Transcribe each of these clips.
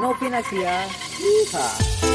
Novinasia. Yeehaw.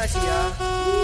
那些啊。